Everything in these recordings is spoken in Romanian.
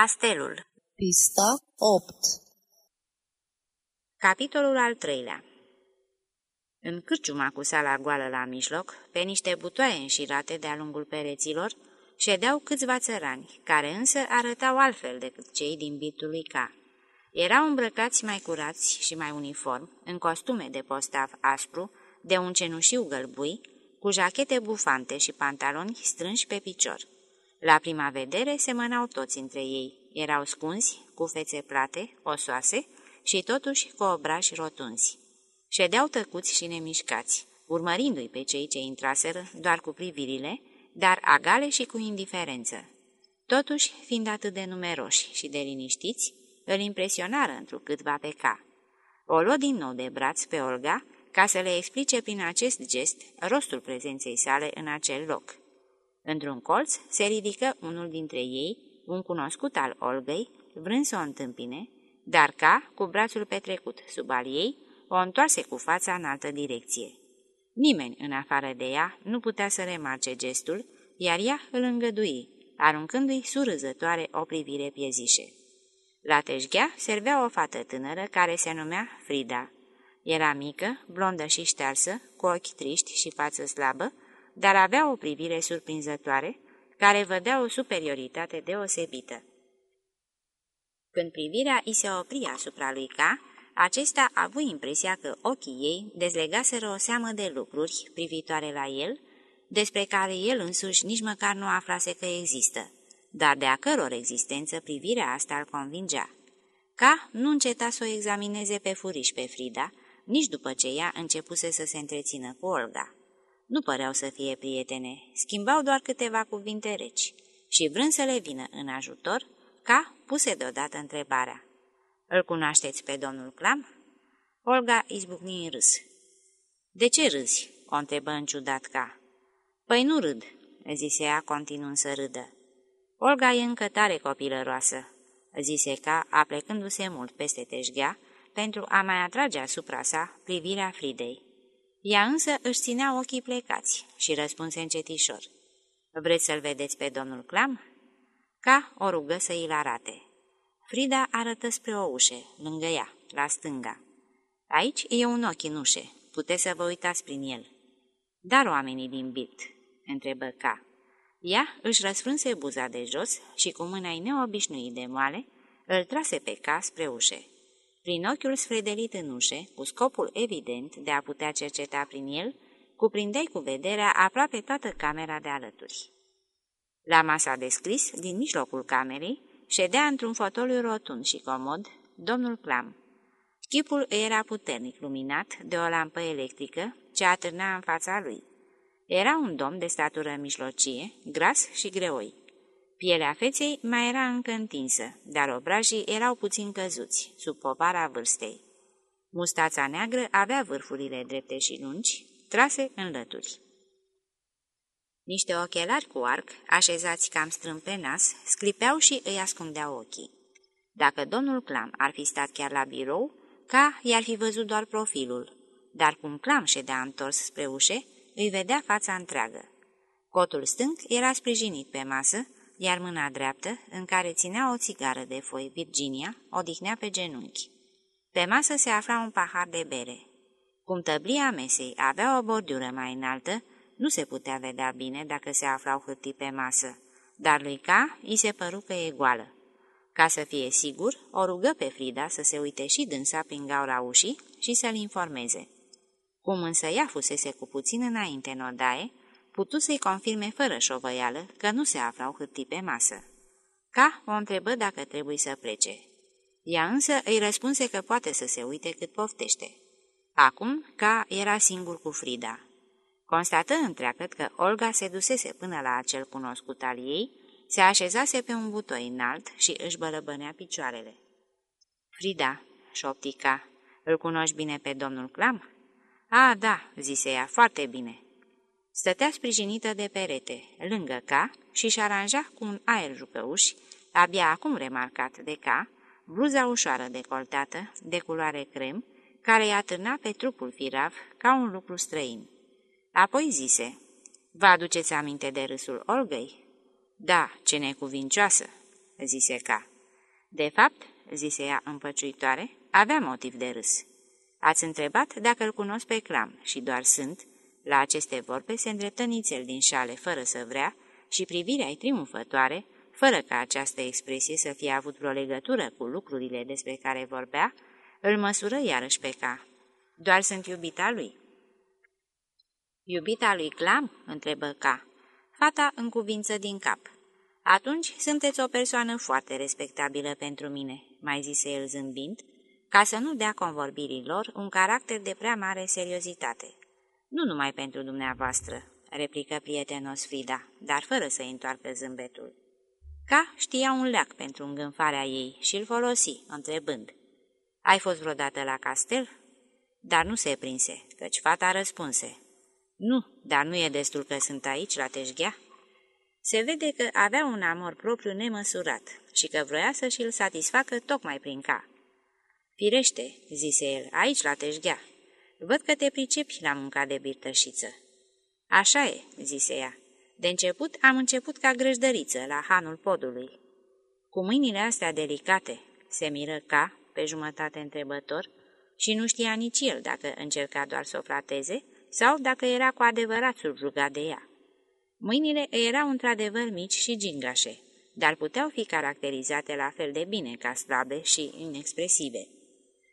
Castelul Pista 8 Capitolul al treilea În cârciuma cu sala goală la mijloc, pe niște butoaie înșirate de-a lungul pereților, ședeau câțiva țărani, care însă arătau altfel decât cei din bitul lui K. Erau îmbrăcați mai curați și mai uniform, în costume de postav aspru, de un cenușiu gălbui, cu jachete bufante și pantaloni strânși pe picior. La prima vedere semănau toți între ei, erau scunzi, cu fețe plate, osoase și totuși cu obrași rotunzi. Ședeau tăcuți și nemișcați, urmărindu-i pe cei ce intraseră doar cu privirile, dar agale și cu indiferență. Totuși, fiind atât de numeroși și de liniștiți, îl impresionară întrucâtva pe ca. O luă din nou de braț pe Olga ca să le explice prin acest gest rostul prezenței sale în acel loc. Într-un colț se ridică unul dintre ei, un cunoscut al Olgăi, vrând să o întâmpine, dar ca, cu brațul petrecut sub al ei, o întoarse cu fața în altă direcție. Nimeni, în afară de ea, nu putea să remarce gestul, iar ea îl îngădui, aruncându-i surâzătoare o privire piezișe. La teșghea servea o fată tânără care se numea Frida. Era mică, blondă și ștearsă, cu ochi triști și față slabă, dar avea o privire surprinzătoare, care vădea o superioritate deosebită. Când privirea îi se opri asupra lui Ca, acesta a avut impresia că ochii ei dezlegaseră o seamă de lucruri privitoare la el, despre care el însuși nici măcar nu aflase că există, dar de a căror existență privirea asta îl convingea. Ca nu înceta să o examineze pe furiș pe Frida, nici după ce ea începuse să se întrețină cu Olga. Nu păreau să fie prietene, schimbau doar câteva cuvinte reci și vrând să le vină în ajutor, ca puse deodată întrebarea. Îl cunoașteți pe domnul Clam?" Olga izbucni în râs. De ce râzi?" o întrebă în ciudat ca. Păi nu râd," zise ea, continuând să râdă. Olga e încă tare copilăroasă," zise ca, aplecându-se mult peste teșghea, pentru a mai atrage asupra sa privirea Fridei. Ea însă își ținea ochii plecați și răspunse încetișor. Vreți să-l vedeți pe domnul Clam?" Ca o rugă să îi arate. Frida arătă spre o ușă, lângă ea, la stânga. Aici e un ochi în ușe, puteți să vă uitați prin el. Dar oamenii din bit, întrebă Ca. Ea își răsfrânse buza de jos și cu mâna neobișnuit de moale, îl trase pe Ca spre ușe. Prin ochiul sfredelit în ușe, cu scopul evident de a putea cerceta prin el, cuprindeai cu vederea aproape toată camera de alături. La masa de scris, din mijlocul camerei, ședea într-un fotoliu rotund și comod domnul Clam. Chipul era puternic luminat de o lampă electrică ce atârna în fața lui. Era un domn de statură mijlocie, gras și greoi. Pielea feței mai era încă întinsă, dar obrajii erau puțin căzuți, sub povara vârstei. Mustața neagră avea vârfurile drepte și lungi, trase în lături. Niște ochelari cu arc, așezați cam strâmb pe nas, sclipeau și îi ascundeau ochii. Dacă domnul Clam ar fi stat chiar la birou, ca i-ar fi văzut doar profilul, dar cum Clam ședea întors spre ușe, îi vedea fața întreagă. Cotul stâng era sprijinit pe masă, iar mâna dreaptă, în care ținea o țigară de foi Virginia, odihnea pe genunchi. Pe masă se afla un pahar de bere. Cum tăblia mesei avea o bordură mai înaltă, nu se putea vedea bine dacă se aflau hârtii pe masă, dar lui Ca îi se păru că e goală. Ca să fie sigur, o rugă pe Frida să se uite și dânsa prin gaura ușii și să-l informeze. Cum însă ea fusese cu puțin înainte în odaie, putu să-i confirme fără șovăială că nu se aflau hârtii pe masă. Ca o întrebă dacă trebuie să plece. Ea însă îi răspunse că poate să se uite cât poftește. Acum, Ca era singur cu Frida. Constată întreagăt că Olga se dusese până la acel cunoscut al ei, se așezase pe un butoi înalt și își bălăbănea picioarele. Frida, șoptica, îl cunoști bine pe domnul Clam? A, da, zise ea, foarte bine. Stătea sprijinită de perete, lângă ca, și-și aranja cu un aer jucăuș, abia acum remarcat de ca, bluza ușoară decoltată, de culoare crem, care i-a târnat pe trupul firav ca un lucru străin. Apoi zise, Vă aduceți aminte de râsul Olgăi?" Da, ce necuvincioasă!" zise Ca. De fapt, zise ea împăciuitoare, avea motiv de râs. Ați întrebat dacă îl cunosc pe Clam și doar sunt. La aceste vorbe se îndreptă nițel din șale fără să vrea și privirea-i triumfătoare, fără ca această expresie să fie avut vreo legătură cu lucrurile despre care vorbea, îl măsură iarăși pe ca. Doar sunt iubita lui. Iubita lui Clam? întrebă ca. Fata în cuvință din cap. Atunci sunteți o persoană foarte respectabilă pentru mine, mai zise el zâmbind, ca să nu dea convorbirilor un caracter de prea mare seriozitate. Nu numai pentru dumneavoastră, replică prietenos Frida, dar fără să întoarcă zâmbetul. Ca știa un leac pentru îngânfarea ei și îl folosi, întrebând. Ai fost vreodată la castel?" Dar nu se prinse, căci fata răspunse. Nu, dar nu e destul că sunt aici, la Teșghea." Se vede că avea un amor propriu nemăsurat și că vroia să și-l satisfacă tocmai prin ca. Firește, zise el, aici la Teșghea. Văd că te pricepi la munca de birtășiță. Așa e, zise ea. De început am început ca grăjdăriță la hanul podului. Cu mâinile astea delicate, se miră ca, pe jumătate întrebător, și nu știa nici el dacă încerca doar să o frateze sau dacă era cu adevărat subjugat de ea. Mâinile erau într-adevăr mici și gingașe, dar puteau fi caracterizate la fel de bine ca slabe și inexpresive.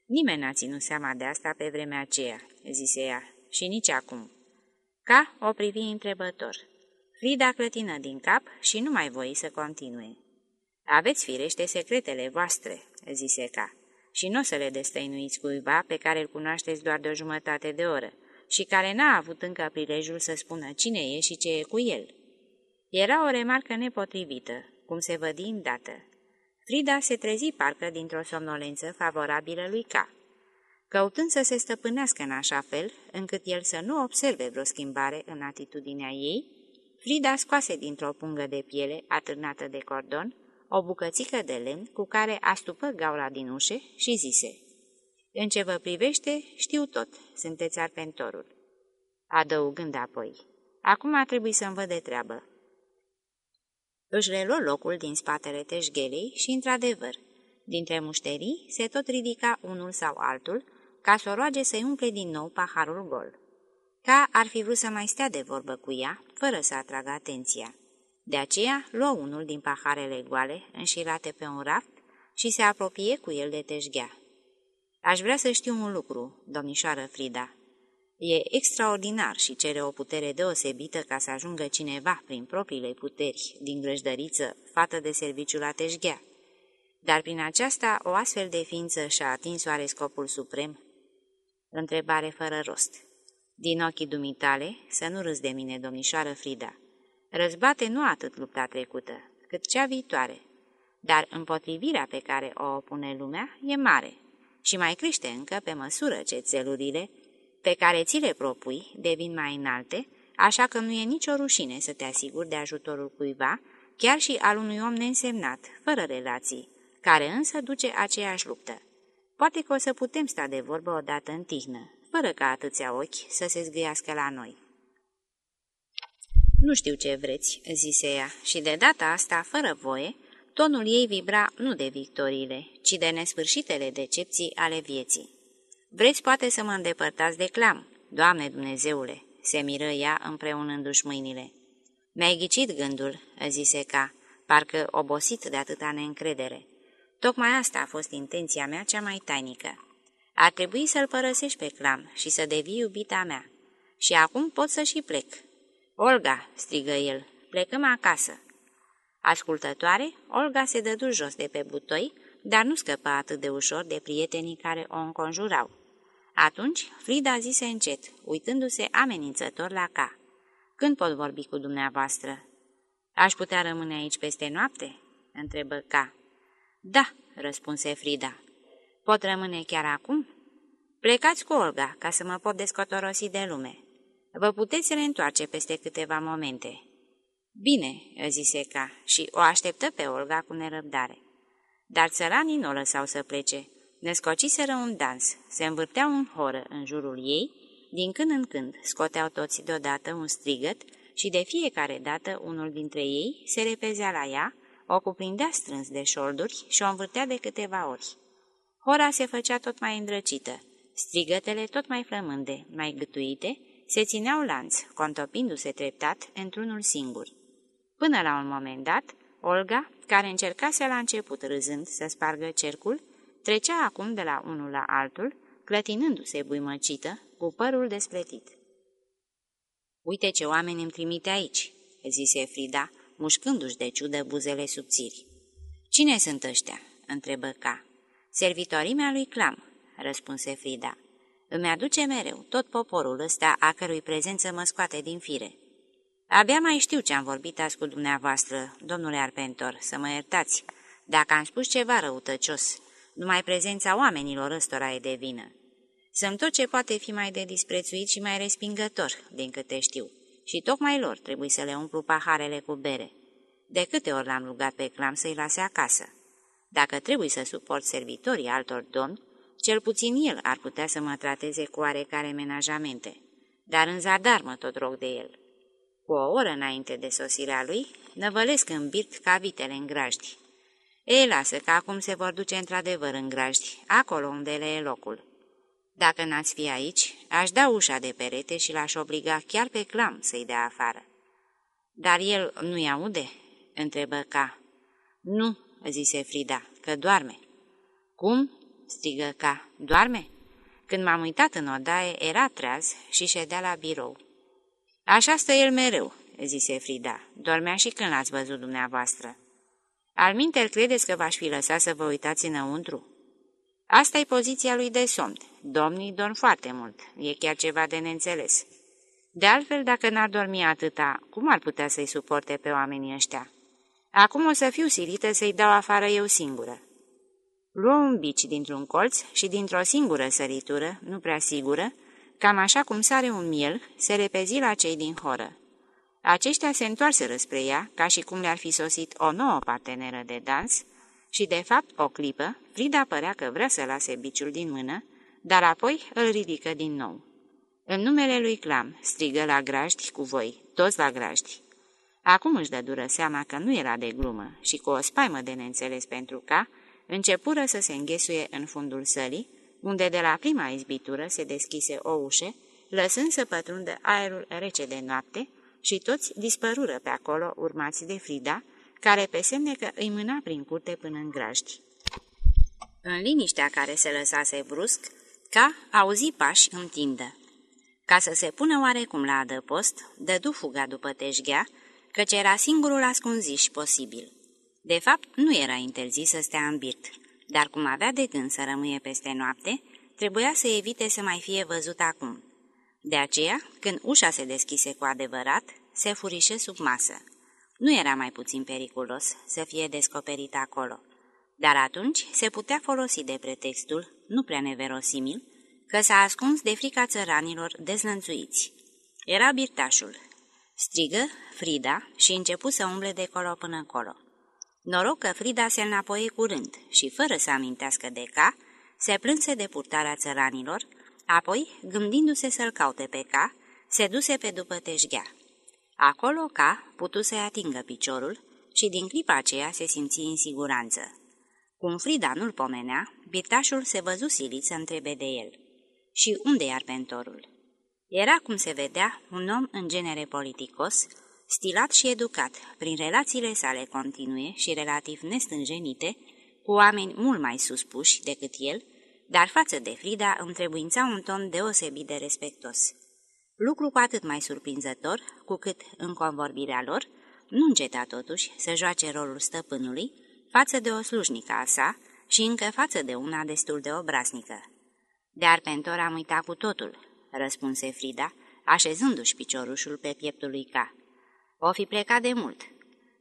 Nimeni n-a ținut seama de asta pe vremea aceea, zise ea, și nici acum. Ca o privi întrebător. Frida clătină din cap și nu mai voi să continue. Aveți firește secretele voastre, zise Ca, și nu o să le destăinuiți cuiva pe care îl cunoașteți doar de o jumătate de oră și care n-a avut încă prilejul să spună cine e și ce e cu el. Era o remarcă nepotrivită, cum se vădi îndată. Frida se trezi parcă dintr-o somnolență favorabilă lui Ca. Căutând să se stăpânească în așa fel, încât el să nu observe vreo schimbare în atitudinea ei, Frida scoase dintr-o pungă de piele atârnată de cordon o bucățică de lemn cu care astupă gaura din ușe și zise În ce vă privește, știu tot, sunteți arpentorul. Adăugând apoi, acum a trebuit să-mi văd de treabă. Își reluă locul din spatele teșghelei și, într-adevăr, dintre mușterii se tot ridica unul sau altul, ca să o roage să-i umple din nou paharul gol. Ca ar fi vrut să mai stea de vorbă cu ea, fără să atragă atenția. De aceea luă unul din paharele goale, înșirate pe un raft, și se apropie cu el de teșghea. Aș vrea să știu un lucru, domnișoară Frida. E extraordinar și cere o putere deosebită ca să ajungă cineva prin propriile puteri din grăjdăriță, fată de serviciu la teșghea. Dar prin aceasta o astfel de ființă și-a atins oare scopul suprem? Întrebare fără rost. Din ochii dumitale, să nu râzi de mine, domnișoară Frida. Răzbate nu atât lupta trecută, cât cea viitoare, dar împotrivirea pe care o opune lumea e mare și mai crește încă pe măsură ce țelurile pe care ți le propui devin mai înalte, așa că nu e nicio rușine să te asiguri de ajutorul cuiva, chiar și al unui om neînsemnat, fără relații, care însă duce aceeași luptă. Poate că o să putem sta de vorbă odată în tihnă, fără ca atâția ochi să se zgâiască la noi. Nu știu ce vreți," zise ea, și de data asta, fără voie, tonul ei vibra nu de victoriile, ci de nesfârșitele decepții ale vieții. Vreți poate să mă îndepărtați de clam, Doamne Dumnezeule!" se miră ea împreunându-și mâinile. Mi-ai ghicit gândul," zise ca, parcă obosit de atâta neîncredere. Tocmai asta a fost intenția mea cea mai tainică. Ar trebui să-l părăsești pe clam și să devii iubita mea. Și acum pot să și plec." Olga!" strigă el, plecăm acasă." Ascultătoare, Olga se dădu jos de pe butoi, dar nu scăpa atât de ușor de prietenii care o înconjurau. Atunci Frida zise încet, uitându-se amenințător la ca. Când pot vorbi cu dumneavoastră?" Aș putea rămâne aici peste noapte?" întrebă ca. Da," răspunse Frida. Pot rămâne chiar acum?" Plecați cu Olga, ca să mă pot descotorosi de lume. Vă puteți reîntoarce peste câteva momente." Bine," zise ca și o așteptă pe Olga cu nerăbdare. Dar țăranii nu o lăsau să plece. Ne scociseră un dans, se învârteau în horă în jurul ei, din când în când scoteau toți deodată un strigăt și de fiecare dată unul dintre ei se repezea la ea, o cuprindea strâns de șolduri și o învârtea de câteva ori. Hora se făcea tot mai îndrăcită, strigătele tot mai flămânde, mai gâtuite, se țineau lanț, contopindu-se treptat într-unul singur. Până la un moment dat, Olga, care încercase la început râzând să spargă cercul, trecea acum de la unul la altul, clătinându-se buimăcită, cu părul despletit. Uite ce oameni îmi trimite aici," zise Frida, mușcându-și de ciudă buzele subțiri. Cine sunt ăștia?" întrebă Ca. Servitorii mea lui Clam," răspunse Frida. Îmi aduce mereu tot poporul ăsta a cărui prezență mă scoate din fire. Abia mai știu ce am vorbit azi cu dumneavoastră, domnule Arpentor, să mă iertați, dacă am spus ceva răutăcios. Numai prezența oamenilor ăstora e de vină. Sunt tot ce poate fi mai de disprețuit și mai respingător, din câte știu, și tocmai lor trebuie să le umplu paharele cu bere. De câte ori l-am rugat pe clam să-i lase acasă? Dacă trebuie să suport servitorii altor domni, cel puțin el ar putea să mă trateze cu oarecare menajamente, dar în zadar mă tot rog de el. Cu o oră înainte de sosirea lui, năvălesc în birt ca vitele în grajdi. Ei, lasă că acum se vor duce într-adevăr în grajdi, acolo unde le e locul. Dacă n-ați fi aici, aș da ușa de perete și l-aș obliga chiar pe clam să-i dea afară. Dar el nu-i aude?" întrebă ca. Nu," zise Frida, că doarme." Cum?" strigă ca. Doarme?" Când m-am uitat în odaie, era treaz și ședea la birou. Așa stă el mereu," zise Frida. Dormea și când l-ați văzut dumneavoastră." Alminter, credeți că v-aș fi lăsat să vă uitați înăuntru?" Asta e poziția lui de somn. Domnii dorm foarte mult. E chiar ceva de neînțeles. De altfel, dacă n-ar dormi atâta, cum ar putea să-i suporte pe oamenii ăștia? Acum o să fiu silită să-i dau afară eu singură. Luă un bici dintr-un colț și dintr-o singură săritură, nu prea sigură, cam așa cum sare un miel, se repezi la cei din horă. Aceștia se întoarseră spre ea, ca și cum le-ar fi sosit o nouă parteneră de dans, și, de fapt, o clipă, Frida părea că vrea să lase biciul din mână, dar apoi îl ridică din nou. În numele lui Clam, strigă la grajdi cu voi, toți la grajdi. Acum își dă dură seama că nu era de glumă și cu o spaimă de neînțeles pentru ca, începură să se înghesuie în fundul sălii, unde de la prima izbitură se deschise o ușă, lăsând să pătrundă aerul rece de noapte și toți dispărură pe acolo urmați de Frida, care pe semne că îi mâna prin curte până în grajdi. În liniștea care se lăsase brusc, ca auzi pași în tindă. Ca să se pună oarecum la adăpost, dădu fuga după teșghea, căci era singurul ascunziș posibil. De fapt, nu era interzis să stea în birt, dar cum avea de gând să rămâie peste noapte, trebuia să evite să mai fie văzut acum. De aceea, când ușa se deschise cu adevărat, se furișe sub masă. Nu era mai puțin periculos să fie descoperit acolo, dar atunci se putea folosi de pretextul, nu prea neverosimil, că s-a ascuns de frica țăranilor dezlănțuiți. Era birtașul. Strigă Frida și începu să umble de colo până colo. Noroc că Frida se înapoie curând și, fără să amintească de ca, se plânse de purtarea țăranilor, apoi, gândindu-se să-l caute pe ca, se duse pe după teșghea. Acolo ca putu să-i atingă piciorul și din clipa aceea se simți în siguranță. Cum Frida nu-l pomenea, birtașul se văzu silit să întrebe de el. Și unde i arpentorul? Era, cum se vedea, un om în genere politicos, stilat și educat, prin relațiile sale continue și relativ nestânjenite, cu oameni mult mai suspuși decât el, dar față de Frida îmi trebuința un ton deosebit de respectos. Lucru cu atât mai surprinzător, cu cât, în convorbirea lor, nu înceta totuși să joace rolul stăpânului față de o slujnică a sa și încă față de una destul de obraznică. De Arpentor am uitat cu totul, răspunse Frida, așezându-și piciorușul pe pieptul lui Ca. O fi plecat de mult,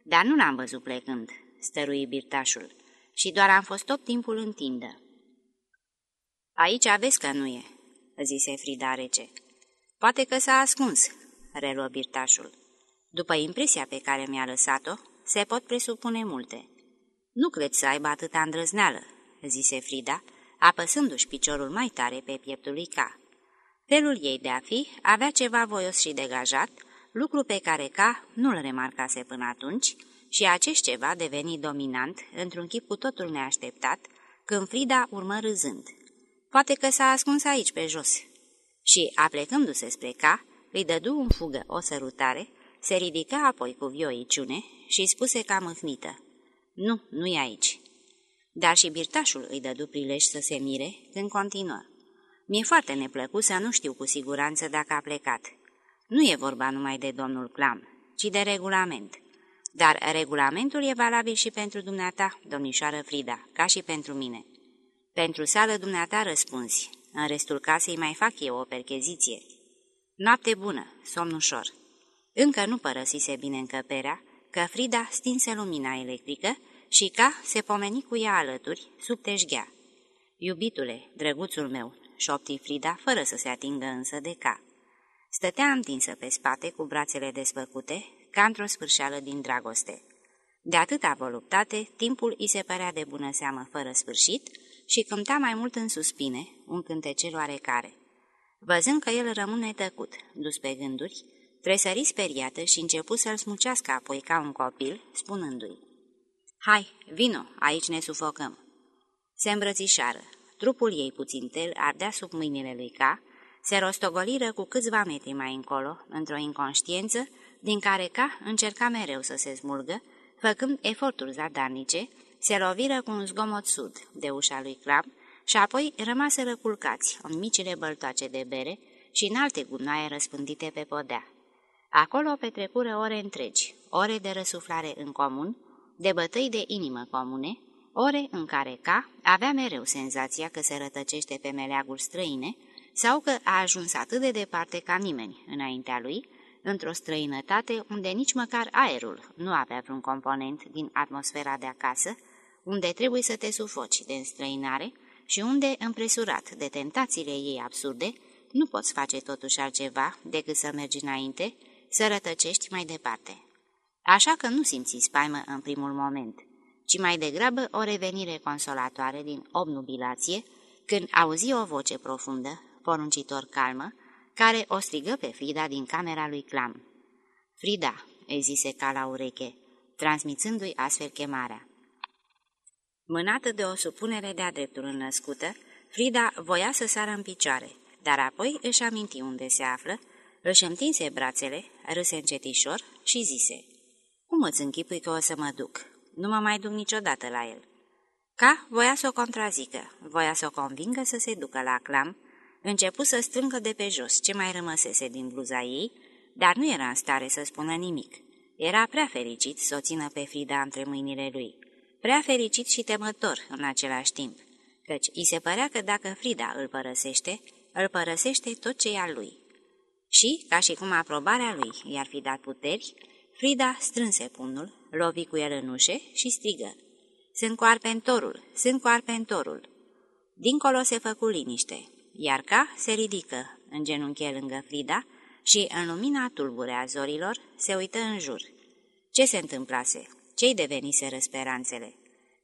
dar nu l-am văzut plecând, stărui birtașul, și doar am fost tot timpul în tindă. Aici aveți că nu e, zise Frida rece. Poate că s-a ascuns, reluă birtașul. După impresia pe care mi-a lăsat-o, se pot presupune multe. Nu cred să aibă atâta îndrăzneală, zise Frida, apăsându-și piciorul mai tare pe pieptul lui Ca. Felul ei de a fi avea ceva voios și degajat, lucru pe care Ca nu-l remarcase până atunci, și acest ceva deveni dominant într-un chip cu totul neașteptat, când Frida urmă râzând. Poate că s-a ascuns aici pe jos. Și, aplecându-se spre ca, îi dădu în fugă o sărutare, se ridică apoi cu vioiciune și spuse ca mâhnită. Nu, nu e aici. Dar și birtașul îi dădu prilej să se mire, când continuă. Mi-e foarte neplăcut să nu știu cu siguranță dacă a plecat. Nu e vorba numai de domnul Clam, ci de regulament. Dar regulamentul e valabil și pentru dumneata, domnișoară Frida, ca și pentru mine. Pentru sală dumneata răspunzi, în restul casei mai fac eu o percheziție. Noapte bună, somn ușor. Încă nu părăsise bine încăperea, că Frida stinse lumina electrică și ca se pomeni cu ea alături, sub teșghea. Iubitule, drăguțul meu, șopti Frida, fără să se atingă însă de ca. Stătea întinsă pe spate, cu brațele desfăcute, ca într-o sfârșeală din dragoste. De atâta voluptate, timpul îi se părea de bună seamă fără sfârșit și cânta mai mult în suspine, un cântecel oarecare. Văzând că el rămâne tăcut, dus pe gânduri, tresări speriată și începu să-l smucească apoi ca un copil, spunându-i. Hai, vino, aici ne sufocăm." Se îmbrățișară. Trupul ei puțin tel ardea sub mâinile lui Ca, se rostogoliră cu câțiva metri mai încolo, într-o inconștiență, din care Ca încerca mereu să se smulgă, făcând eforturi zadarnice, se loviră cu un zgomot sud de ușa lui Clap și apoi rămaseră culcați în micile băltoace de bere și în alte gunoaie răspândite pe podea. Acolo petrecură ore întregi, ore de răsuflare în comun, de bătăi de inimă comune, ore în care Ca avea mereu senzația că se rătăcește pe meleaguri străine sau că a ajuns atât de departe ca nimeni înaintea lui, într-o străinătate unde nici măcar aerul nu avea vreun component din atmosfera de acasă, unde trebuie să te sufoci de înstrăinare și unde, împresurat de tentațiile ei absurde, nu poți face totuși altceva decât să mergi înainte, să rătăcești mai departe. Așa că nu simți spaimă în primul moment, ci mai degrabă o revenire consolatoare din obnubilație, când auzi o voce profundă, poruncitor calmă, care o strigă pe Frida din camera lui Clam. Frida, îi zise ca la ureche, transmițându-i astfel chemarea. Mânată de o supunere de-a dreptul înnăscută, Frida voia să sară în picioare, dar apoi își aminti unde se află, își întinse brațele, râse încetișor și zise, Cum îți închipui că o să mă duc? Nu mă mai duc niciodată la el." Ca voia să o contrazică, voia să o convingă să se ducă la clam, începu să strângă de pe jos ce mai rămăsese din bluza ei, dar nu era în stare să spună nimic. Era prea fericit să o țină pe Frida între mâinile lui, prea fericit și temător în același timp, căci îi se părea că dacă Frida îl părăsește, îl părăsește tot ce e al lui. Și, ca și cum aprobarea lui i-ar fi dat puteri, Frida strânse pumnul, lovi cu el în ușe și strigă. Sunt cu arpentorul, sunt cu arpentorul. Dincolo se făcu liniște, iar ca se ridică, în genunchi lângă Frida, și, în lumina tulbure a zorilor, se uită în jur. Ce se întâmplase? Ce-i deveniseră speranțele?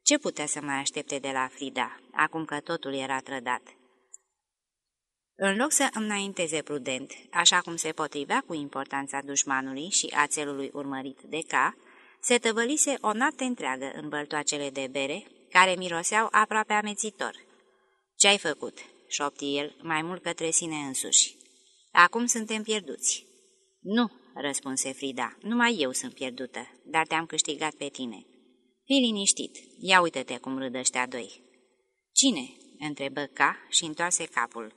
Ce putea să mai aștepte de la Frida, acum că totul era trădat? În loc să înainteze prudent, așa cum se potrivea cu importanța dușmanului și a țelului urmărit de ca, se tăvălise o noapte întreagă în băltoacele de bere, care miroseau aproape amețitor. Ce-ai făcut?" șopti el, mai mult către sine însuși. Acum suntem pierduți." Nu," răspunse Frida, numai eu sunt pierdută, dar te-am câștigat pe tine." Fii liniștit, ia uite-te cum râd ăștia doi." Cine?" întrebă ca și întoarse capul.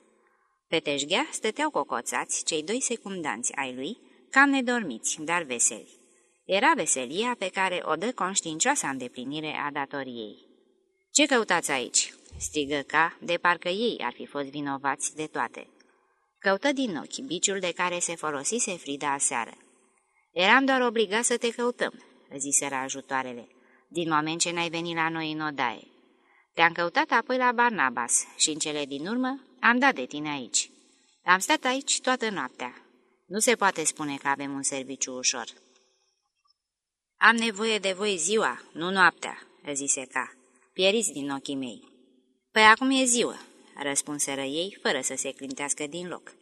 Pe teșghea stăteau cocoțați cei doi secundanți ai lui, cam nedormiți, dar veseli. Era veselia pe care o dă conștiincioasa îndeplinire a datoriei. Ce căutați aici?" strigă ca, de parcă ei ar fi fost vinovați de toate. Căută din ochi biciul de care se folosise Frida aseară. Eram doar obligat să te căutăm," ziseră ajutoarele, din moment ce n-ai venit la noi în odaie. Te-am căutat apoi la Barnabas și în cele din urmă am dat de tine aici. Am stat aici toată noaptea. Nu se poate spune că avem un serviciu ușor." Am nevoie de voi ziua, nu noaptea," zise ca. Pieriți din ochii mei." Păi acum e ziua," răspunseră ei, fără să se clintească din loc.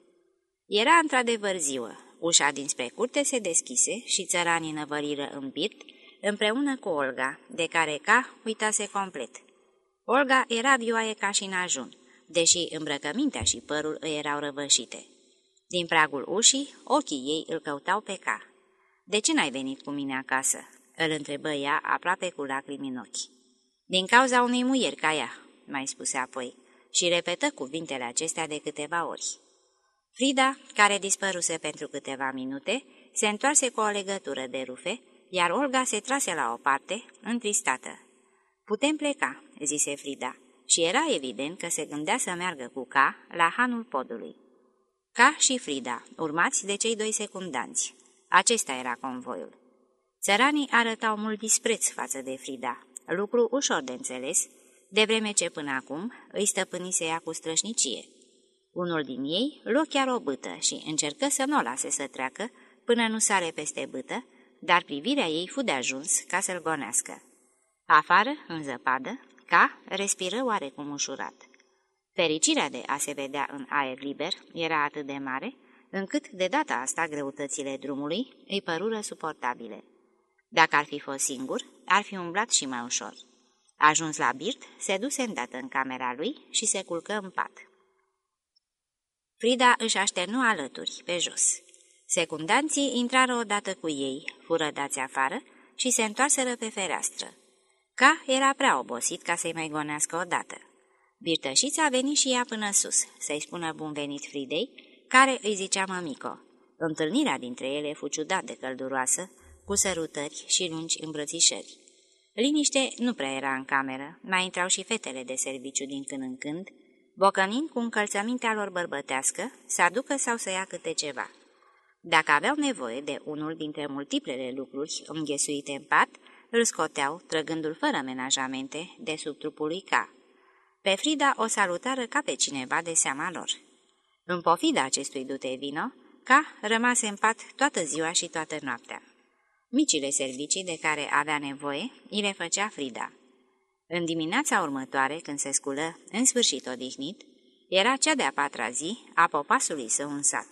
Era într-adevăr ziua. Ușa dinspre curte se deschise și țăranii năvăriră în birt, împreună cu Olga, de care ca uitase complet. Olga era vioaie ca și în ajun, deși îmbrăcămintea și părul îi erau răvășite. Din pragul ușii, ochii ei îl căutau pe ca. De ce n-ai venit cu mine acasă?" îl întrebă ea aproape cu lacrimi în ochi. Din cauza unei muieri ca ea," mai spuse apoi, și repetă cuvintele acestea de câteva ori. Frida, care dispăruse pentru câteva minute, se întoarse cu o legătură de rufe, iar Olga se trase la o parte, întristată. Putem pleca," zise Frida, și era evident că se gândea să meargă cu ca la hanul podului. Ca și Frida, urmați de cei doi secundanți. Acesta era convoiul. Țăranii arătau mult dispreț față de Frida, lucru ușor de înțeles, de vreme ce până acum îi stăpânise ea cu strășnicie. Unul din ei luă chiar o bâtă și încercă să nu o lase să treacă până nu sare peste bâtă, dar privirea ei fu de ajuns ca să-l gonească. Afară, în zăpadă, ca respiră oarecum ușurat. Fericirea de a se vedea în aer liber era atât de mare, încât de data asta greutățile drumului îi părură suportabile. Dacă ar fi fost singur, ar fi umblat și mai ușor. Ajuns la birt, se duse îndată în camera lui și se culcă în pat. Frida își așternu alături, pe jos. Secundanții intrară odată cu ei, fură dați afară și se întoarseră pe fereastră. Ca era prea obosit ca să-i mai gonească odată. Birtășița a venit și ea până sus, să-i spună bun venit Fridei, care îi zicea mămico. Întâlnirea dintre ele fu ciudat de călduroasă, cu sărutări și lungi îmbrățișări. Liniște nu prea era în cameră, mai intrau și fetele de serviciu din când în când, bocănind cu încălțămintea lor bărbătească să aducă sau să ia câte ceva. Dacă aveau nevoie de unul dintre multiplele lucruri înghesuite în pat, îl scoteau, trăgându-l fără menajamente, de sub trupul lui K. Pe Frida o salutară ca pe cineva de seama lor. În pofida acestui dute vino, K rămase în pat toată ziua și toată noaptea. Micile servicii de care avea nevoie, îi le făcea Frida. În dimineața următoare, când se sculă, în sfârșit odihnit, era cea de-a patra zi a popasului său în sat.